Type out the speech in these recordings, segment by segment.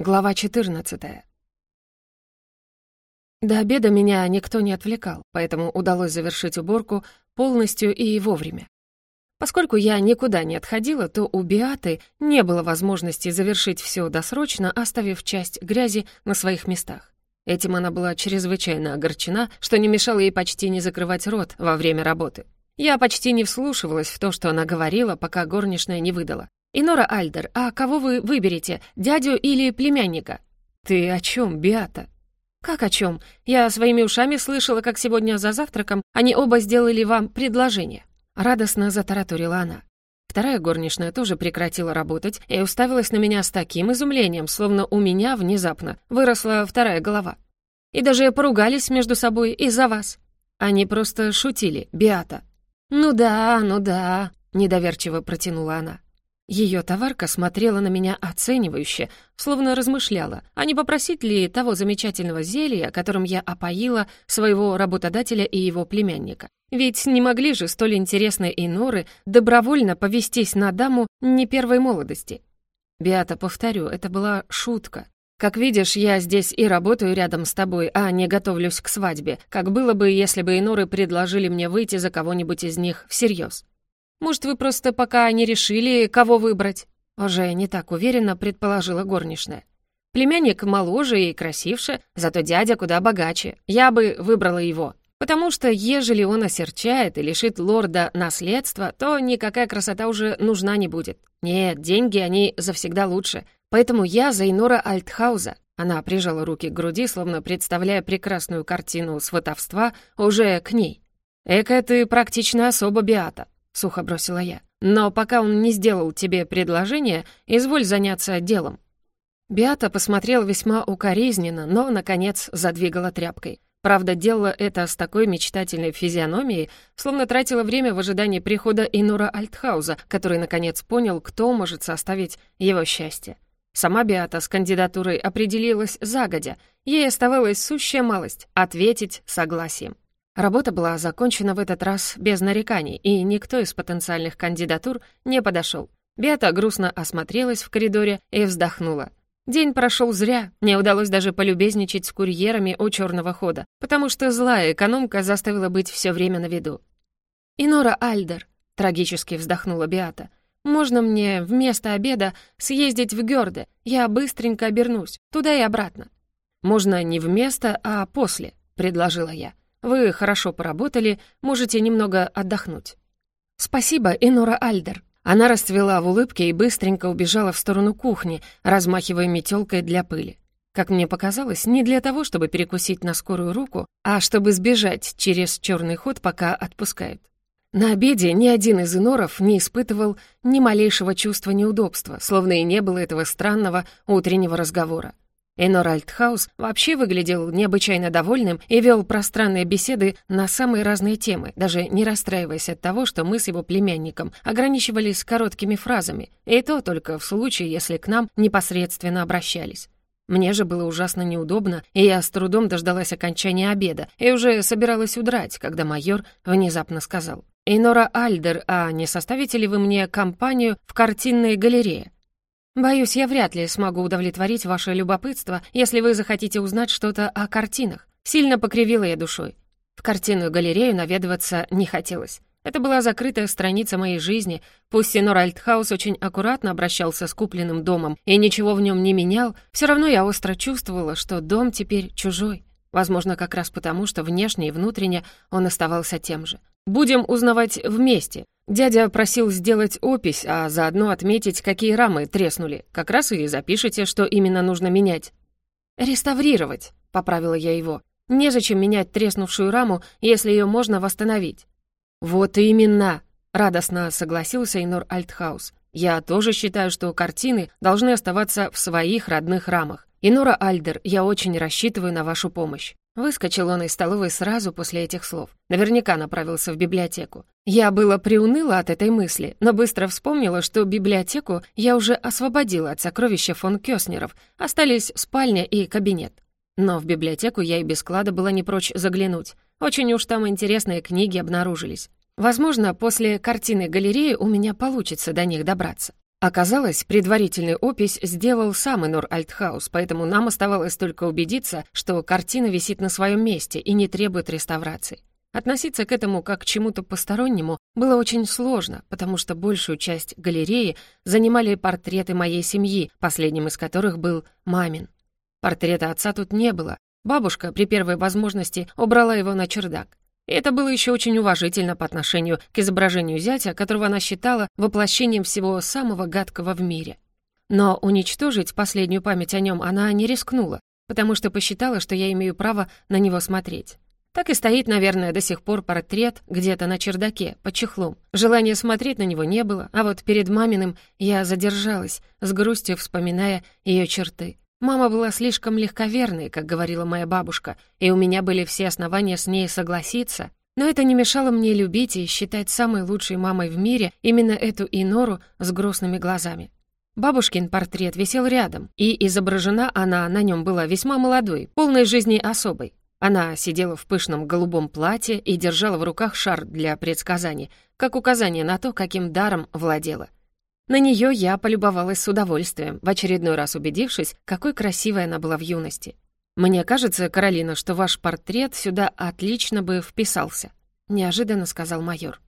Глава 14. До обеда меня никто не отвлекал, поэтому удалось завершить уборку полностью и вовремя. Поскольку я никуда не отходила, то у Биаты не было возможности завершить все досрочно, оставив часть грязи на своих местах. Этим она была чрезвычайно огорчена, что не мешало ей почти не закрывать рот во время работы. Я почти не вслушивалась в то, что она говорила, пока горничная не выдала. «Инора Альдер, а кого вы выберете, дядю или племянника?» «Ты о чем, Биата?» «Как о чем? Я своими ушами слышала, как сегодня за завтраком они оба сделали вам предложение». Радостно затараторила она. Вторая горничная тоже прекратила работать и уставилась на меня с таким изумлением, словно у меня внезапно выросла вторая голова. И даже поругались между собой из-за вас. Они просто шутили, Биата. «Ну да, ну да», — недоверчиво протянула она. Ее товарка смотрела на меня оценивающе, словно размышляла, а не попросить ли того замечательного зелья, которым я опоила своего работодателя и его племянника. Ведь не могли же столь интересные иноры добровольно повестись на даму не первой молодости. Биата, повторю, это была шутка. Как видишь, я здесь и работаю рядом с тобой, а не готовлюсь к свадьбе, как было бы, если бы иноры предложили мне выйти за кого-нибудь из них всерьез. Может, вы просто пока не решили, кого выбрать?» Уже не так уверенно предположила горничная. «Племянник моложе и красивше, зато дядя куда богаче. Я бы выбрала его. Потому что, ежели он осерчает и лишит лорда наследства, то никакая красота уже нужна не будет. Нет, деньги, они завсегда лучше. Поэтому я за Инора Альтхауза». Она прижала руки к груди, словно представляя прекрасную картину сватовства уже к ней. «Эка ты практичная особа, Биата. — сухо бросила я. «Но пока он не сделал тебе предложение, изволь заняться делом». Биата посмотрела весьма укоризненно, но, наконец, задвигала тряпкой. Правда, делала это с такой мечтательной физиономией, словно тратила время в ожидании прихода Инура Альтхауза, который, наконец, понял, кто может составить его счастье. Сама Биата с кандидатурой определилась загодя, ей оставалась сущая малость — ответить согласием. Работа была закончена в этот раз без нареканий, и никто из потенциальных кандидатур не подошел. Бета грустно осмотрелась в коридоре и вздохнула. День прошел зря, мне удалось даже полюбезничать с курьерами у черного хода, потому что злая экономка заставила быть все время на виду. «Инора Альдер», — трагически вздохнула Биата, «можно мне вместо обеда съездить в Гёрде? Я быстренько обернусь, туда и обратно». «Можно не вместо, а после», — предложила я. Вы хорошо поработали, можете немного отдохнуть». «Спасибо, Инора Альдер». Она расцвела в улыбке и быстренько убежала в сторону кухни, размахивая метелкой для пыли. Как мне показалось, не для того, чтобы перекусить на скорую руку, а чтобы сбежать через черный ход, пока отпускают. На обеде ни один из иноров не испытывал ни малейшего чувства неудобства, словно и не было этого странного утреннего разговора. Энор Альтхаус вообще выглядел необычайно довольным и вел пространные беседы на самые разные темы, даже не расстраиваясь от того, что мы с его племянником ограничивались короткими фразами, и то только в случае, если к нам непосредственно обращались. Мне же было ужасно неудобно, и я с трудом дождалась окончания обеда и уже собиралась удрать, когда майор внезапно сказал. «Инора Альдер, а не составите ли вы мне компанию в картинной галерее?» «Боюсь, я вряд ли смогу удовлетворить ваше любопытство, если вы захотите узнать что-то о картинах». Сильно покривила я душой. В картинную галерею наведываться не хотелось. Это была закрытая страница моей жизни. Пусть Синор Альтхаус очень аккуратно обращался с купленным домом и ничего в нем не менял, все равно я остро чувствовала, что дом теперь чужой. Возможно, как раз потому, что внешне и внутренне он оставался тем же. Будем узнавать вместе. Дядя просил сделать опись, а заодно отметить, какие рамы треснули. Как раз и запишите, что именно нужно менять. «Реставрировать», — поправила я его. «Незачем менять треснувшую раму, если ее можно восстановить». «Вот именно», — радостно согласился Инор Альтхаус. «Я тоже считаю, что картины должны оставаться в своих родных рамах. Инора Альдер, я очень рассчитываю на вашу помощь». Выскочил он из столовой сразу после этих слов. Наверняка направился в библиотеку. Я было приуныла от этой мысли, но быстро вспомнила, что библиотеку я уже освободила от сокровища фон Кёснеров. Остались спальня и кабинет. Но в библиотеку я и без склада была не прочь заглянуть. Очень уж там интересные книги обнаружились. Возможно, после картины галереи у меня получится до них добраться. Оказалось, предварительный опись сделал сам Инор Альтхаус, поэтому нам оставалось только убедиться, что картина висит на своем месте и не требует реставрации. Относиться к этому как к чему-то постороннему было очень сложно, потому что большую часть галереи занимали портреты моей семьи, последним из которых был мамин. Портрета отца тут не было. Бабушка при первой возможности убрала его на чердак. Это было еще очень уважительно по отношению к изображению зятя, которого она считала воплощением всего самого гадкого в мире. Но уничтожить последнюю память о нем она не рискнула, потому что посчитала, что я имею право на него смотреть. Так и стоит, наверное, до сих пор портрет где-то на чердаке, под чехлом. Желания смотреть на него не было, а вот перед маминым я задержалась, с грустью вспоминая ее черты. Мама была слишком легковерной, как говорила моя бабушка, и у меня были все основания с ней согласиться, но это не мешало мне любить и считать самой лучшей мамой в мире именно эту Инору с грустными глазами. Бабушкин портрет висел рядом, и изображена она на нем была весьма молодой, полной жизни особой. Она сидела в пышном голубом платье и держала в руках шар для предсказаний, как указание на то, каким даром владела. На нее я полюбовалась с удовольствием, в очередной раз убедившись, какой красивой она была в юности. «Мне кажется, Каролина, что ваш портрет сюда отлично бы вписался», — неожиданно сказал майор.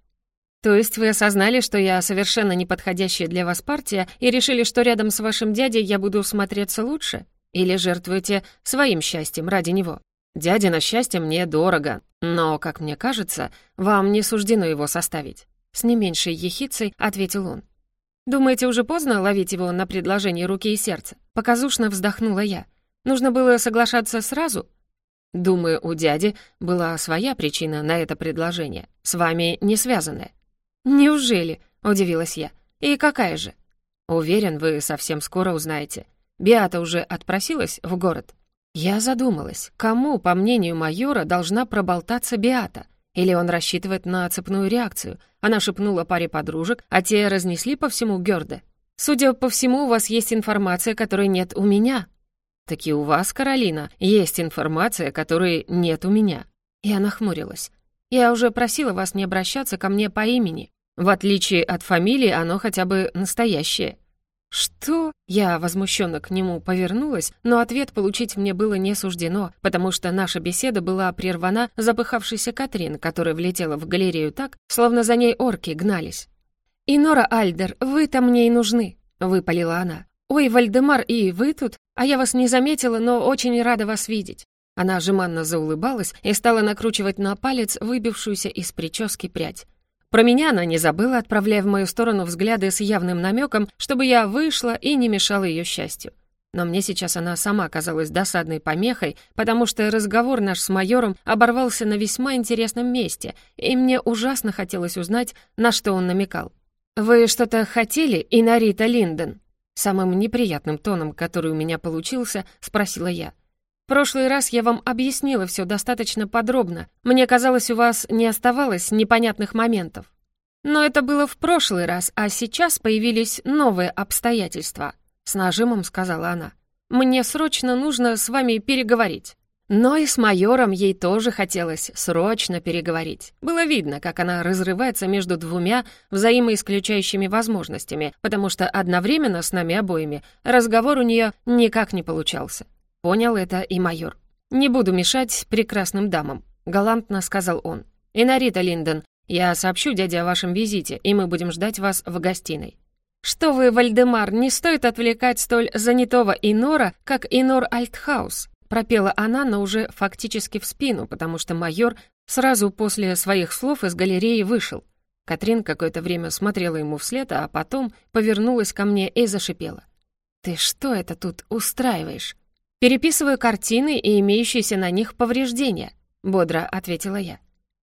«То есть вы осознали, что я совершенно неподходящая для вас партия и решили, что рядом с вашим дядей я буду смотреться лучше? Или жертвуете своим счастьем ради него?» Дядя счастье мне дорого, но, как мне кажется, вам не суждено его составить». С не меньшей ехицей ответил он. «Думаете, уже поздно ловить его на предложение руки и сердца?» Показушно вздохнула я. «Нужно было соглашаться сразу?» «Думаю, у дяди была своя причина на это предложение, с вами не связанная». «Неужели?» — удивилась я. «И какая же?» «Уверен, вы совсем скоро узнаете. Биата уже отпросилась в город?» Я задумалась, кому, по мнению майора, должна проболтаться Биата? Или он рассчитывает на цепную реакцию? Она шепнула паре подружек, а те разнесли по всему Гёрде. «Судя по всему, у вас есть информация, которой нет у меня». «Таки у вас, Каролина, есть информация, которой нет у меня». Я нахмурилась. «Я уже просила вас не обращаться ко мне по имени. В отличие от фамилии, оно хотя бы настоящее. «Что?» Я возмущенно к нему повернулась, но ответ получить мне было не суждено, потому что наша беседа была прервана запыхавшейся Катрин, которая влетела в галерею так, словно за ней орки гнались. «И Нора Альдер, вы-то мне и нужны», — выпалила она. «Ой, Вальдемар, и вы тут? А я вас не заметила, но очень рада вас видеть». Она жеманно заулыбалась и стала накручивать на палец выбившуюся из прически прядь. Про меня она не забыла, отправляя в мою сторону взгляды с явным намеком, чтобы я вышла и не мешала ее счастью. Но мне сейчас она сама казалась досадной помехой, потому что разговор наш с майором оборвался на весьма интересном месте, и мне ужасно хотелось узнать, на что он намекал. «Вы что-то хотели, Инарита Линден?» Самым неприятным тоном, который у меня получился, спросила я прошлый раз я вам объяснила все достаточно подробно. Мне казалось, у вас не оставалось непонятных моментов. Но это было в прошлый раз, а сейчас появились новые обстоятельства», — с нажимом сказала она. «Мне срочно нужно с вами переговорить». Но и с майором ей тоже хотелось срочно переговорить. Было видно, как она разрывается между двумя взаимоисключающими возможностями, потому что одновременно с нами обоими разговор у нее никак не получался. Понял это и майор. «Не буду мешать прекрасным дамам», — галантно сказал он. «Инарита Линдон, я сообщу дяде о вашем визите, и мы будем ждать вас в гостиной». «Что вы, Вальдемар, не стоит отвлекать столь занятого Инора, как Инор Альтхаус», пропела она, но уже фактически в спину, потому что майор сразу после своих слов из галереи вышел. Катрин какое-то время смотрела ему вслед, а потом повернулась ко мне и зашипела. «Ты что это тут устраиваешь?» «Переписываю картины и имеющиеся на них повреждения», — бодро ответила я.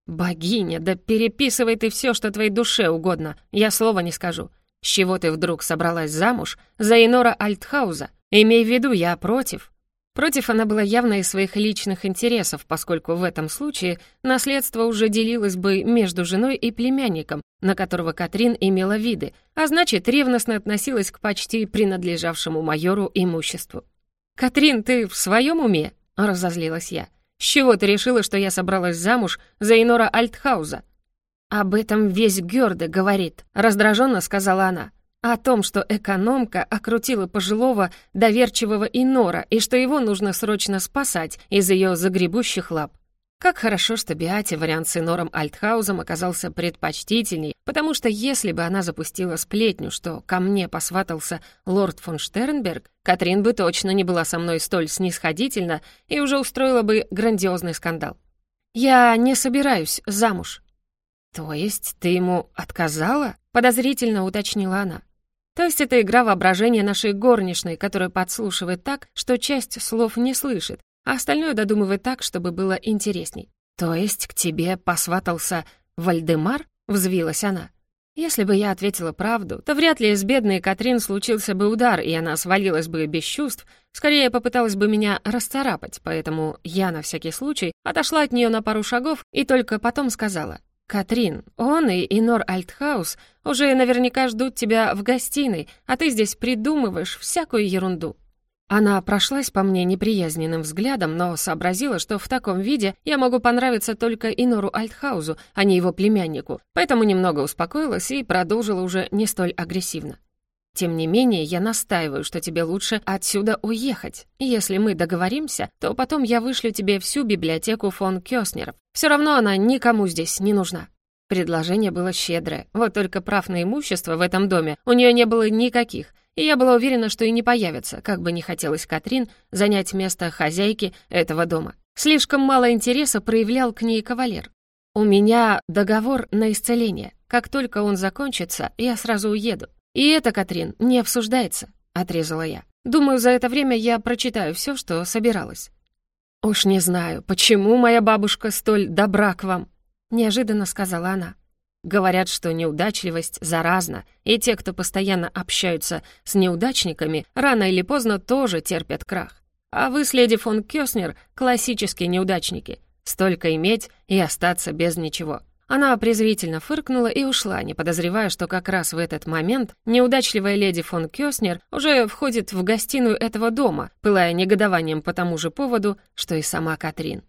«Богиня, да переписывай ты все, что твоей душе угодно, я слова не скажу. С чего ты вдруг собралась замуж за Инора Альтхауза? Имей в виду, я против». Против она была явно из своих личных интересов, поскольку в этом случае наследство уже делилось бы между женой и племянником, на которого Катрин имела виды, а значит, ревностно относилась к почти принадлежавшему майору имуществу. «Катрин, ты в своем уме?» — разозлилась я. «С чего ты решила, что я собралась замуж за Инора Альтхауза?» «Об этом весь Гёрде говорит», — раздраженно сказала она. О том, что экономка окрутила пожилого доверчивого Инора и что его нужно срочно спасать из ее загребущих лап. Как хорошо, что Биате вариант с Инором Альтхаузом оказался предпочтительней, потому что если бы она запустила сплетню, что ко мне посватался лорд фон Штернберг, Катрин бы точно не была со мной столь снисходительна и уже устроила бы грандиозный скандал. «Я не собираюсь замуж». «То есть ты ему отказала?» — подозрительно уточнила она. То есть это игра воображения нашей горничной, которая подслушивает так, что часть слов не слышит, а остальное додумывает так, чтобы было интересней. «То есть к тебе посватался Вальдемар?» — взвилась она. Если бы я ответила правду, то вряд ли с бедной Катрин случился бы удар, и она свалилась бы без чувств, скорее попыталась бы меня расцарапать, поэтому я на всякий случай отошла от нее на пару шагов и только потом сказала, «Катрин, он и Инор Альтхаус уже наверняка ждут тебя в гостиной, а ты здесь придумываешь всякую ерунду». Она прошлась по мне неприязненным взглядом, но сообразила, что в таком виде я могу понравиться только Инору Альтхаузу, а не его племяннику, поэтому немного успокоилась и продолжила уже не столь агрессивно. Тем не менее, я настаиваю, что тебе лучше отсюда уехать. И если мы договоримся, то потом я вышлю тебе всю библиотеку фон Кёснеров. Все равно она никому здесь не нужна». Предложение было щедрое, вот только прав на имущество в этом доме у нее не было никаких, и я была уверена, что и не появится, как бы не хотелось Катрин занять место хозяйки этого дома. Слишком мало интереса проявлял к ней кавалер. «У меня договор на исцеление. Как только он закончится, я сразу уеду. И это, Катрин, не обсуждается», — отрезала я. «Думаю, за это время я прочитаю все, что собиралась». «Уж не знаю, почему моя бабушка столь добра к вам», — неожиданно сказала она. Говорят, что неудачливость заразна, и те, кто постоянно общаются с неудачниками, рано или поздно тоже терпят крах. А вы с леди фон Кёснер — классические неудачники. Столько иметь и остаться без ничего. Она презрительно фыркнула и ушла, не подозревая, что как раз в этот момент неудачливая леди фон Кёснер уже входит в гостиную этого дома, пылая негодованием по тому же поводу, что и сама Катрин.